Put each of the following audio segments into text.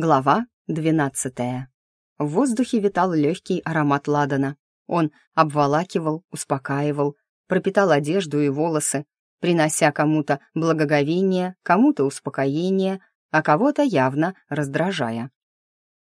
Глава двенадцатая. В воздухе витал легкий аромат ладана. Он обволакивал, успокаивал, пропитал одежду и волосы, принося кому-то благоговение, кому-то успокоение, а кого-то явно раздражая.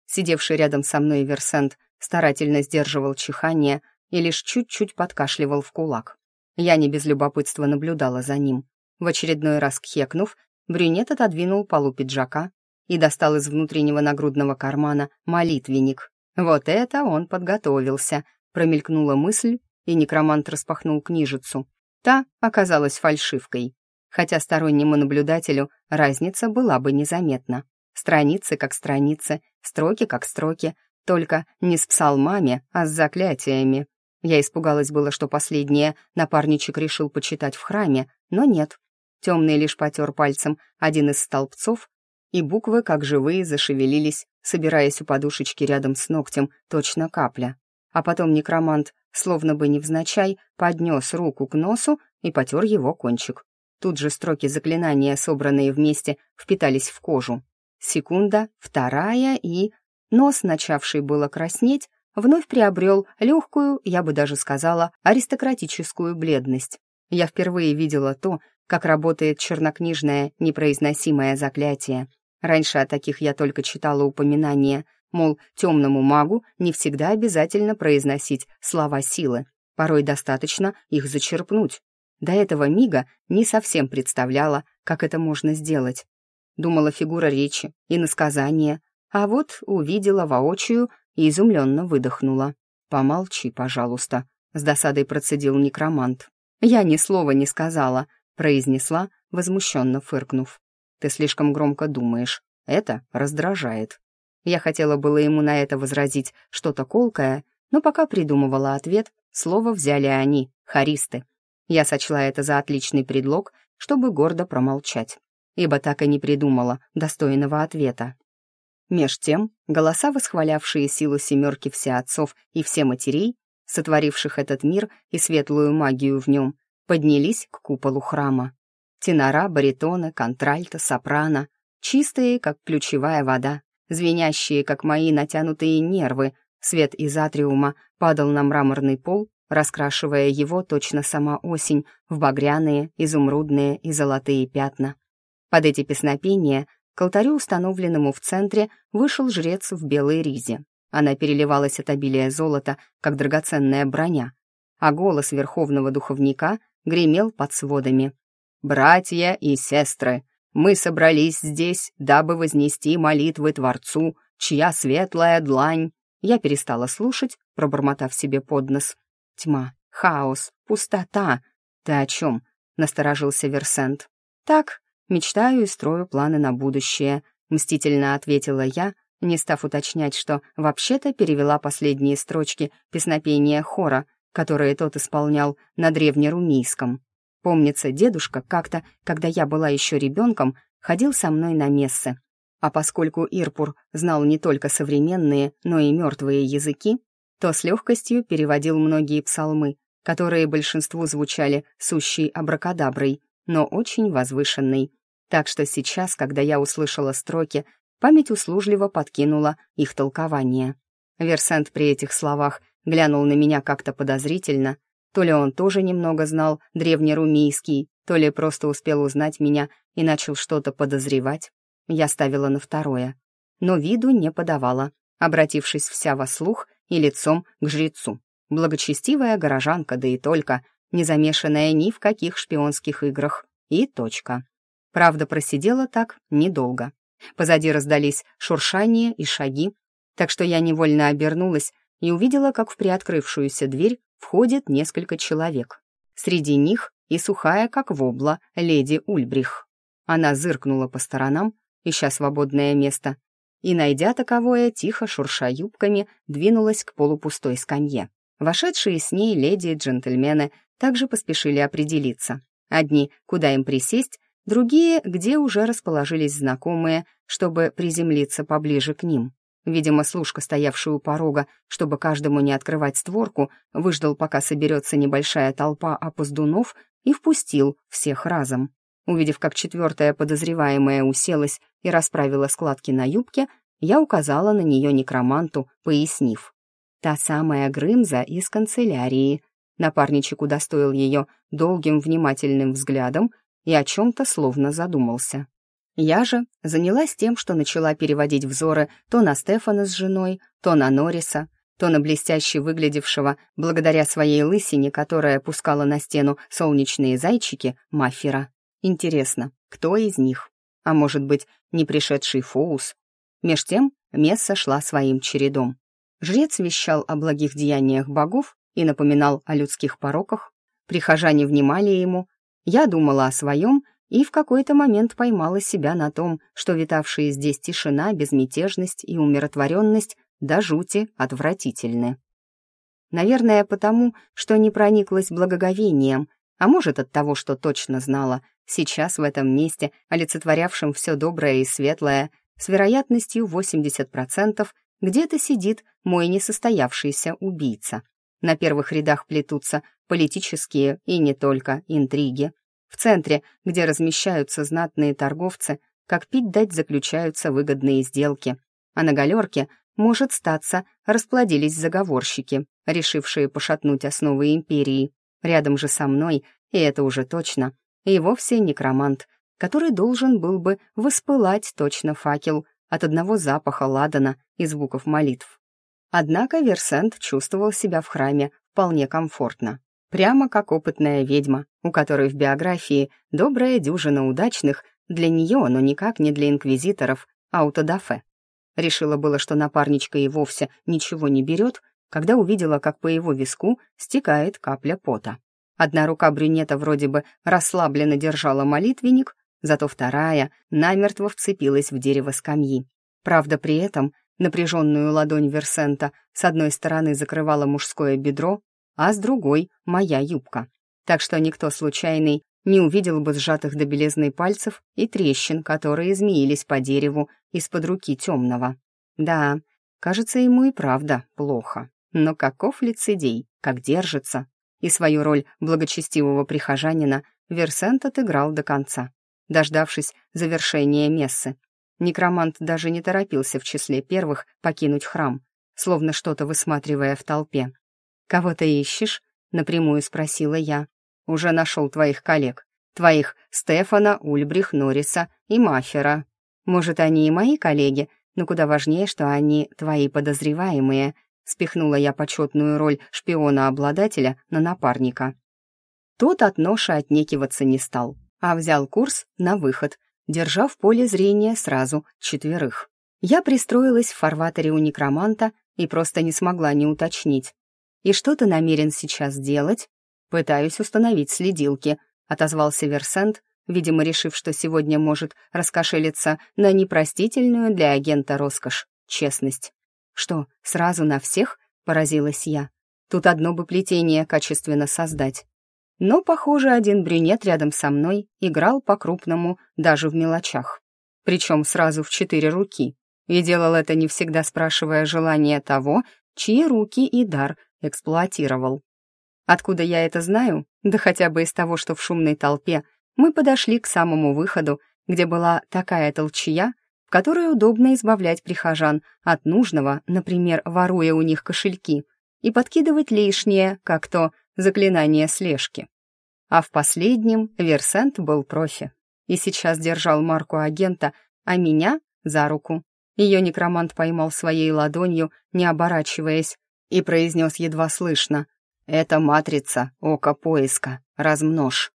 Сидевший рядом со мной Версент старательно сдерживал чихание и лишь чуть-чуть подкашливал в кулак. Я не без любопытства наблюдала за ним. В очередной раз кхекнув, брюнет отодвинул полу пиджака и достал из внутреннего нагрудного кармана молитвенник. Вот это он подготовился, промелькнула мысль, и некромант распахнул книжицу. Та оказалась фальшивкой, хотя стороннему наблюдателю разница была бы незаметна. Страницы как страницы, строки как строки, только не с псалмами, а с заклятиями. Я испугалась было, что последнее напарничек решил почитать в храме, но нет. Темный лишь потер пальцем один из столбцов и буквы, как живые, зашевелились, собираясь у подушечки рядом с ногтем, точно капля. А потом некромант, словно бы невзначай, поднес руку к носу и потер его кончик. Тут же строки заклинания, собранные вместе, впитались в кожу. Секунда, вторая и... Нос, начавший было краснеть, вновь приобрел легкую, я бы даже сказала, аристократическую бледность. Я впервые видела то, как работает чернокнижное непроизносимое заклятие. Раньше о таких я только читала упоминания, мол, темному магу не всегда обязательно произносить слова силы, порой достаточно их зачерпнуть. До этого мига не совсем представляла, как это можно сделать. Думала фигура речи и насказание, а вот увидела воочию и изумленно выдохнула. «Помолчи, пожалуйста», — с досадой процедил некромант. «Я ни слова не сказала», произнесла, возмущенно фыркнув. «Ты слишком громко думаешь. Это раздражает». Я хотела было ему на это возразить что-то колкое, но пока придумывала ответ, слово взяли они, харисты. Я сочла это за отличный предлог, чтобы гордо промолчать, ибо так и не придумала достойного ответа. Меж тем, голоса, восхвалявшие силу семерки все отцов и все матерей, сотворивших этот мир и светлую магию в нем, поднялись к куполу храма. Тенора, баритоны, контральто, сопрано, чистые, как ключевая вода, звенящие, как мои натянутые нервы, свет из атриума падал на мраморный пол, раскрашивая его точно сама осень в багряные, изумрудные и золотые пятна. Под эти песнопения к алтарю, установленному в центре, вышел жрец в белой ризе. Она переливалась от обилия золота, как драгоценная броня, а голос верховного духовника гремел под сводами. «Братья и сестры, мы собрались здесь, дабы вознести молитвы Творцу, чья светлая длань...» Я перестала слушать, пробормотав себе под нос. «Тьма, хаос, пустота. Ты о чем?» — насторожился Версент. «Так, мечтаю и строю планы на будущее», — мстительно ответила я, не став уточнять, что вообще-то перевела последние строчки песнопения хора — которые тот исполнял на древнерумийском. Помнится, дедушка как-то, когда я была еще ребенком, ходил со мной на мессы. А поскольку Ирпур знал не только современные, но и мертвые языки, то с легкостью переводил многие псалмы, которые большинству звучали сущей абракадаброй, но очень возвышенной. Так что сейчас, когда я услышала строки, память услужливо подкинула их толкование. Версент при этих словах глянул на меня как-то подозрительно. То ли он тоже немного знал древнерумийский, то ли просто успел узнать меня и начал что-то подозревать. Я ставила на второе. Но виду не подавала, обратившись вся во слух и лицом к жрецу. Благочестивая горожанка, да и только, не замешанная ни в каких шпионских играх. И точка. Правда, просидела так недолго. Позади раздались шуршания и шаги, так что я невольно обернулась и увидела, как в приоткрывшуюся дверь входит несколько человек. Среди них и сухая, как вобла, леди Ульбрих. Она зыркнула по сторонам, ища свободное место, и, найдя таковое, тихо шурша юбками, двинулась к полупустой скамье. Вошедшие с ней леди и джентльмены также поспешили определиться. Одни, куда им присесть, другие, где уже расположились знакомые, чтобы приземлиться поближе к ним. Видимо, служка, стоявший у порога, чтобы каждому не открывать створку, выждал, пока соберется небольшая толпа опоздунов, и впустил всех разом. Увидев, как четвертая подозреваемая уселась и расправила складки на юбке, я указала на нее некроманту, пояснив. Та самая Грымза из канцелярии. Напарничек удостоил ее долгим внимательным взглядом и о чем-то словно задумался. Я же занялась тем, что начала переводить взоры то на Стефана с женой, то на Норриса, то на блестяще выглядевшего, благодаря своей лысине, которая пускала на стену солнечные зайчики, Маффера. Интересно, кто из них? А может быть, не пришедший Фоус? Меж тем Месса шла своим чередом. Жрец вещал о благих деяниях богов и напоминал о людских пороках. Прихожане внимали ему. Я думала о своем и в какой-то момент поймала себя на том, что витавшие здесь тишина, безмятежность и умиротворенность до жути отвратительны. Наверное, потому, что не прониклась благоговением, а может от того, что точно знала, сейчас в этом месте, олицетворявшем все доброе и светлое, с вероятностью 80% где-то сидит мой несостоявшийся убийца. На первых рядах плетутся политические и не только интриги. В центре, где размещаются знатные торговцы, как пить дать заключаются выгодные сделки. А на галерке может статься, расплодились заговорщики, решившие пошатнуть основы империи. Рядом же со мной, и это уже точно, и вовсе некромант, который должен был бы воспылать точно факел от одного запаха ладана и звуков молитв. Однако Версент чувствовал себя в храме вполне комфортно, прямо как опытная ведьма, у которой в биографии добрая дюжина удачных, для нее, но никак не для инквизиторов, аутодафе. Решила было, что напарничка и вовсе ничего не берет, когда увидела, как по его виску стекает капля пота. Одна рука брюнета вроде бы расслабленно держала молитвенник, зато вторая намертво вцепилась в дерево скамьи. Правда, при этом напряженную ладонь Версента с одной стороны закрывала мужское бедро, а с другой — моя юбка. Так что никто случайный не увидел бы сжатых до белизны пальцев и трещин, которые змеились по дереву из-под руки темного. Да, кажется, ему и правда плохо. Но каков лицедей, как держится. И свою роль благочестивого прихожанина Версент отыграл до конца, дождавшись завершения мессы. Некромант даже не торопился в числе первых покинуть храм, словно что-то высматривая в толпе. «Кого ты ищешь?» — напрямую спросила я уже нашел твоих коллег. Твоих Стефана, Ульбрих, Норриса и Мафера. Может, они и мои коллеги, но куда важнее, что они твои подозреваемые. Спихнула я почетную роль шпиона-обладателя на напарника. Тот от ноши отнекиваться не стал, а взял курс на выход, держа в поле зрения сразу четверых. Я пристроилась в фарватере у некроманта и просто не смогла не уточнить. «И что ты намерен сейчас делать?» «Пытаюсь установить следилки», — отозвался Версент, видимо, решив, что сегодня может раскошелиться на непростительную для агента роскошь — честность. «Что, сразу на всех?» — поразилась я. «Тут одно бы плетение качественно создать». Но, похоже, один брюнет рядом со мной играл по-крупному даже в мелочах. Причем сразу в четыре руки. И делал это не всегда спрашивая желание того, чьи руки и дар эксплуатировал. Откуда я это знаю? Да хотя бы из того, что в шумной толпе мы подошли к самому выходу, где была такая толчья, в которой удобно избавлять прихожан от нужного, например, воруя у них кошельки, и подкидывать лишнее, как то заклинание слежки. А в последнем Версент был профи и сейчас держал марку агента, а меня — за руку. Ее некромант поймал своей ладонью, не оборачиваясь, и произнес едва слышно это матрица ока поиска. Размножь.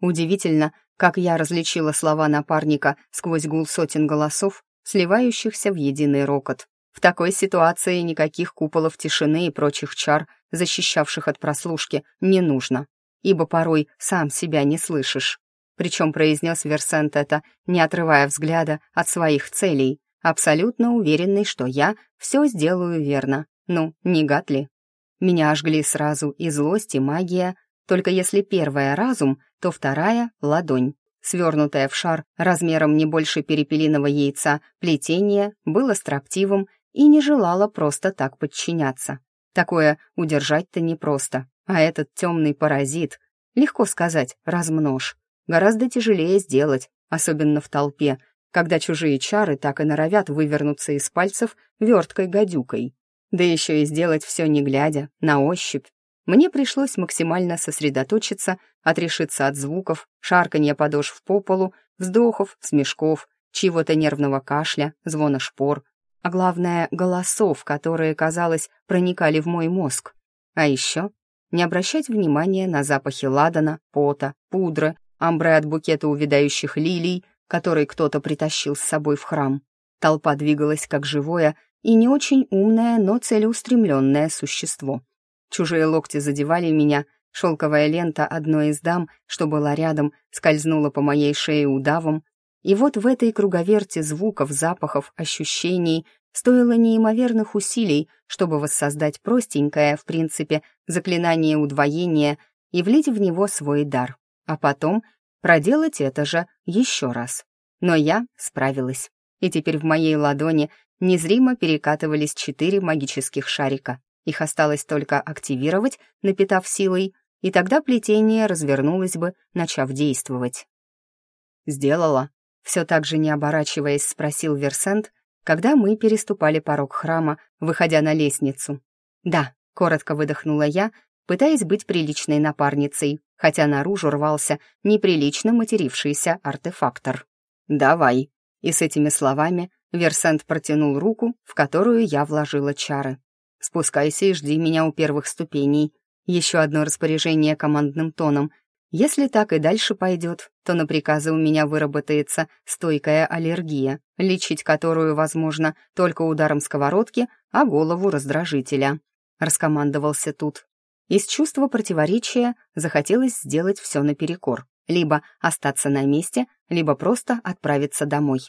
Удивительно, как я различила слова напарника сквозь гул сотен голосов, сливающихся в единый рокот. В такой ситуации никаких куполов тишины и прочих чар, защищавших от прослушки, не нужно, ибо порой сам себя не слышишь. Причем произнес Версент это, не отрывая взгляда от своих целей, абсолютно уверенный, что я все сделаю верно. Ну, не гад ли? Меня ожгли сразу и злость, и магия, только если первая — разум, то вторая — ладонь. Свернутая в шар размером не больше перепелиного яйца плетение было строптивым и не желало просто так подчиняться. Такое удержать-то непросто, а этот темный паразит, легко сказать, размножь, гораздо тяжелее сделать, особенно в толпе, когда чужие чары так и норовят вывернуться из пальцев верткой-гадюкой. Да еще и сделать все не глядя, на ощупь. Мне пришлось максимально сосредоточиться, отрешиться от звуков, шарканья подошв по полу, вздохов, смешков, чьего-то нервного кашля, звона шпор, а главное — голосов, которые, казалось, проникали в мой мозг. А еще не обращать внимания на запахи ладана, пота, пудры, амбре от букета увядающих лилий, который кто-то притащил с собой в храм. Толпа двигалась как живое и не очень умное, но целеустремленное существо. Чужие локти задевали меня, шелковая лента одной из дам, что была рядом, скользнула по моей шее удавом, и вот в этой круговерте звуков, запахов, ощущений стоило неимоверных усилий, чтобы воссоздать простенькое, в принципе, заклинание удвоения и влить в него свой дар, а потом проделать это же еще раз. Но я справилась, и теперь в моей ладони незримо перекатывались четыре магических шарика. Их осталось только активировать, напитав силой, и тогда плетение развернулось бы, начав действовать. «Сделала?» Все так же не оборачиваясь, спросил Версент, когда мы переступали порог храма, выходя на лестницу. «Да», — коротко выдохнула я, пытаясь быть приличной напарницей, хотя наружу рвался неприлично матерившийся артефактор. «Давай», и с этими словами Версент протянул руку, в которую я вложила чары. «Спускайся и жди меня у первых ступеней». Еще одно распоряжение командным тоном. Если так и дальше пойдет, то на приказы у меня выработается стойкая аллергия, лечить которую возможно только ударом сковородки, а голову раздражителя. Раскомандовался тут. Из чувства противоречия захотелось сделать все наперекор. Либо остаться на месте, либо просто отправиться домой.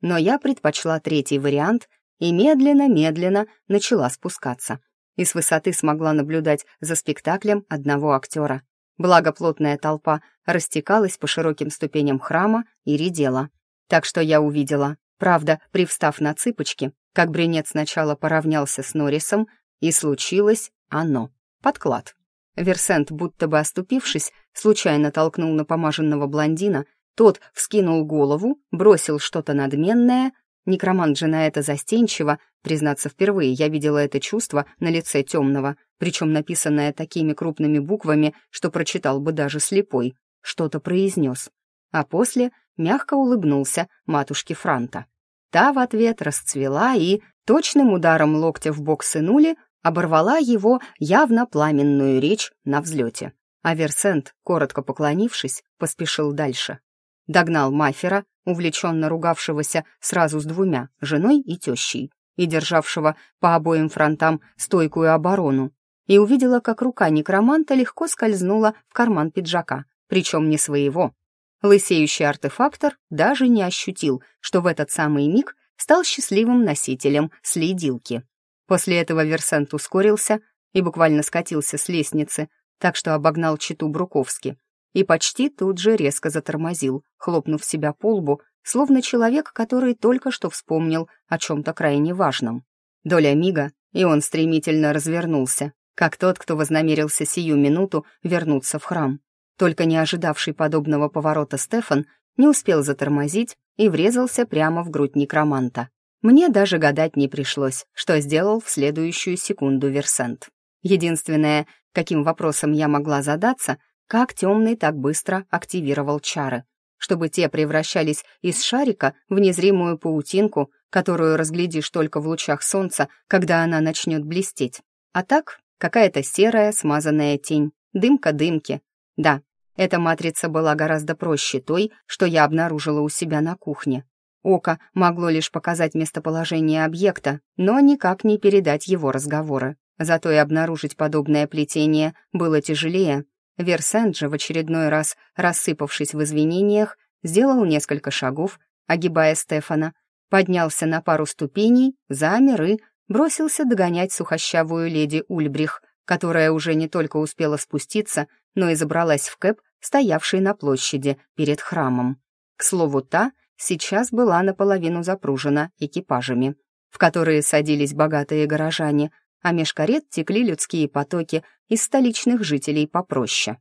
Но я предпочла третий вариант и медленно-медленно начала спускаться. И с высоты смогла наблюдать за спектаклем одного актера. Благо плотная толпа растекалась по широким ступеням храма и редела. Так что я увидела, правда, привстав на цыпочки, как брюнет сначала поравнялся с Норрисом, и случилось оно — подклад. Версент, будто бы оступившись, случайно толкнул напомаженного блондина, тот вскинул голову, бросил что-то надменное. Некромант же на это застенчиво, признаться, впервые я видела это чувство на лице темного, причем написанное такими крупными буквами, что прочитал бы даже слепой, что-то произнес. А после мягко улыбнулся матушке Франта. Та в ответ расцвела и, точным ударом локтя в бок сынули, оборвала его явно пламенную речь на взлете. А Версент, коротко поклонившись, поспешил дальше. Догнал Мафера, увлеченно ругавшегося сразу с двумя, женой и тещей, и державшего по обоим фронтам стойкую оборону, и увидела, как рука некроманта легко скользнула в карман пиджака, причем не своего. Лысеющий артефактор даже не ощутил, что в этот самый миг стал счастливым носителем следилки. После этого Версент ускорился и буквально скатился с лестницы, так что обогнал читу Бруковски, и почти тут же резко затормозил, хлопнув себя по лбу, словно человек, который только что вспомнил о чем-то крайне важном. Доля мига, и он стремительно развернулся, как тот, кто вознамерился сию минуту вернуться в храм. Только не ожидавший подобного поворота Стефан не успел затормозить и врезался прямо в грудь некроманта. Мне даже гадать не пришлось, что сделал в следующую секунду Версент. Единственное, каким вопросом я могла задаться, как темный так быстро активировал чары, чтобы те превращались из шарика в незримую паутинку, которую разглядишь только в лучах солнца, когда она начнет блестеть. А так, какая-то серая смазанная тень, дымка дымки. Да, эта матрица была гораздо проще той, что я обнаружила у себя на кухне. Око могло лишь показать местоположение объекта, но никак не передать его разговоры. Зато и обнаружить подобное плетение было тяжелее. Версент же в очередной раз, рассыпавшись в извинениях, сделал несколько шагов, огибая Стефана, поднялся на пару ступеней, замер и бросился догонять сухощавую леди Ульбрих, которая уже не только успела спуститься, но и забралась в кэп, стоявший на площади перед храмом. К слову, та — сейчас была наполовину запружена экипажами, в которые садились богатые горожане, а меж карет текли людские потоки из столичных жителей попроще.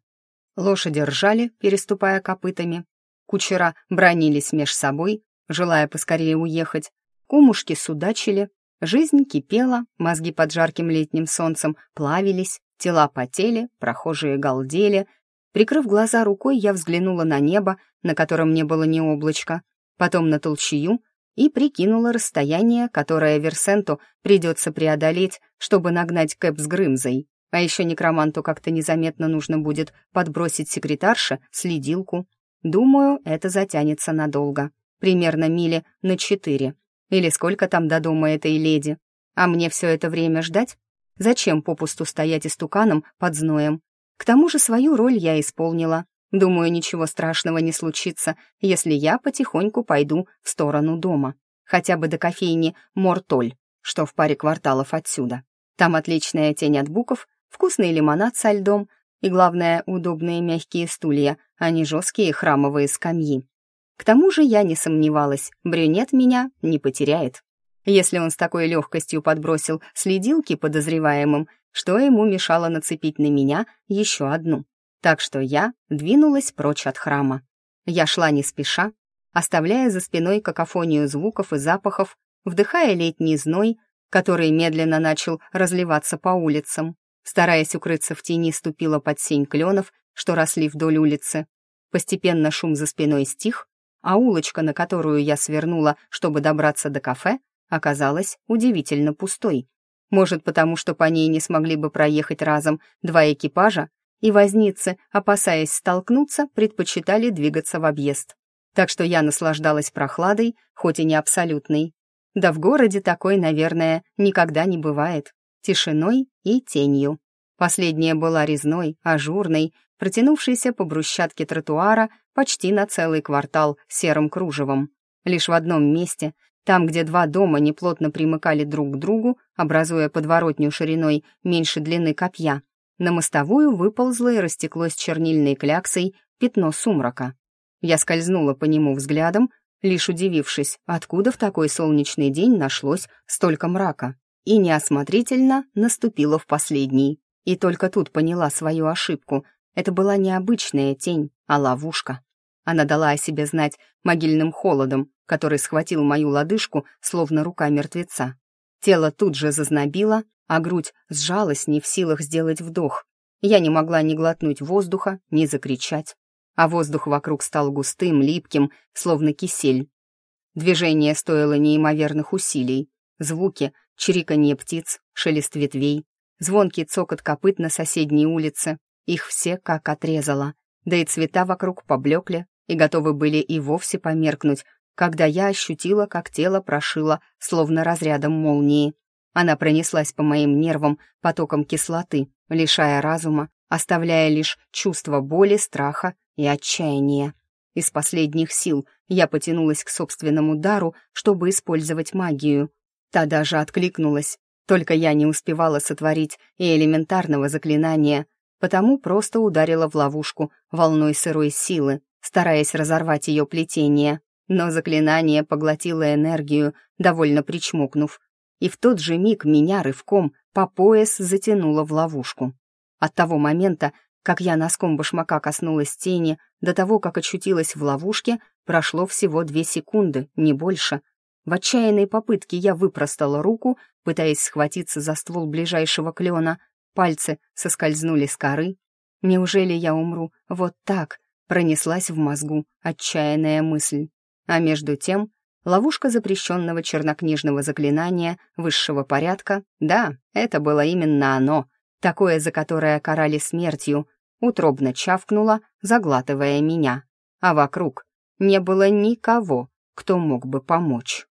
Лошади ржали, переступая копытами, кучера бронились меж собой, желая поскорее уехать. Кумушки судачили, жизнь кипела, мозги под жарким летним солнцем плавились, тела потели, прохожие галдели. Прикрыв глаза рукой, я взглянула на небо, на котором не было ни облачка, потом на толчью и прикинула расстояние, которое Версенту придется преодолеть, чтобы нагнать Кэп с Грымзой. А еще некроманту как-то незаметно нужно будет подбросить секретарше следилку. Думаю, это затянется надолго. Примерно мили на четыре. Или сколько там до дома этой леди. А мне все это время ждать? Зачем попусту стоять истуканом под зноем? К тому же свою роль я исполнила. Думаю, ничего страшного не случится, если я потихоньку пойду в сторону дома. Хотя бы до кофейни Мортоль, что в паре кварталов отсюда. Там отличная тень от буков, вкусный лимонад со льдом и, главное, удобные мягкие стулья, а не жесткие храмовые скамьи. К тому же я не сомневалась, брюнет меня не потеряет. Если он с такой легкостью подбросил следилки подозреваемым, что ему мешало нацепить на меня еще одну. Так что я двинулась прочь от храма. Я шла не спеша, оставляя за спиной какофонию звуков и запахов, вдыхая летний зной, который медленно начал разливаться по улицам. Стараясь укрыться в тени, ступила под сень кленов, что росли вдоль улицы. Постепенно шум за спиной стих, а улочка, на которую я свернула, чтобы добраться до кафе, оказалась удивительно пустой. Может, потому что по ней не смогли бы проехать разом два экипажа, и возницы, опасаясь столкнуться, предпочитали двигаться в объезд. Так что я наслаждалась прохладой, хоть и не абсолютной. Да в городе такой, наверное, никогда не бывает. Тишиной и тенью. Последняя была резной, ажурной, протянувшейся по брусчатке тротуара почти на целый квартал серым кружевом. Лишь в одном месте там, где два дома неплотно примыкали друг к другу, образуя подворотню шириной меньше длины копья, на мостовую выползло и растеклось чернильной кляксой пятно сумрака. Я скользнула по нему взглядом, лишь удивившись, откуда в такой солнечный день нашлось столько мрака, и неосмотрительно наступила в последний. И только тут поняла свою ошибку. Это была не обычная тень, а ловушка. Она дала о себе знать могильным холодом, который схватил мою лодыжку, словно рука мертвеца. Тело тут же зазнобило, а грудь сжалась, не в силах сделать вдох. Я не могла ни глотнуть воздуха, ни закричать. А воздух вокруг стал густым, липким, словно кисель. Движение стоило неимоверных усилий. Звуки, чириканье птиц, шелест ветвей, звонкий цокот копыт на соседней улице. Их все как отрезало. Да и цвета вокруг поблекли и готовы были и вовсе померкнуть, когда я ощутила, как тело прошило, словно разрядом молнии. Она пронеслась по моим нервам потоком кислоты, лишая разума, оставляя лишь чувство боли, страха и отчаяния. Из последних сил я потянулась к собственному дару, чтобы использовать магию. Та даже откликнулась, только я не успевала сотворить и элементарного заклинания, потому просто ударила в ловушку волной сырой силы, стараясь разорвать ее плетение. Но заклинание поглотило энергию, довольно причмокнув, и в тот же миг меня рывком по пояс затянуло в ловушку. От того момента, как я носком башмака коснулась тени, до того, как очутилась в ловушке, прошло всего две секунды, не больше. В отчаянной попытке я выпростала руку, пытаясь схватиться за ствол ближайшего клена. Пальцы соскользнули с коры. Неужели я умру вот так? Пронеслась в мозгу отчаянная мысль. А между тем, ловушка запрещенного чернокнижного заклинания высшего порядка, да, это было именно оно, такое, за которое карали смертью, утробно чавкнула, заглатывая меня. А вокруг не было никого, кто мог бы помочь.